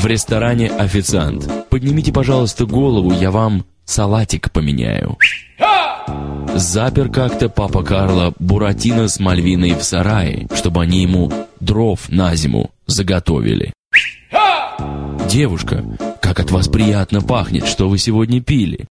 В ресторане официант. Поднимите, пожалуйста, голову, я вам салатик поменяю. Запер как-то папа Карло Буратино с Мальвиной в сарае, чтобы они ему дров на зиму заготовили. Девушка, как от вас приятно пахнет, что вы сегодня пили?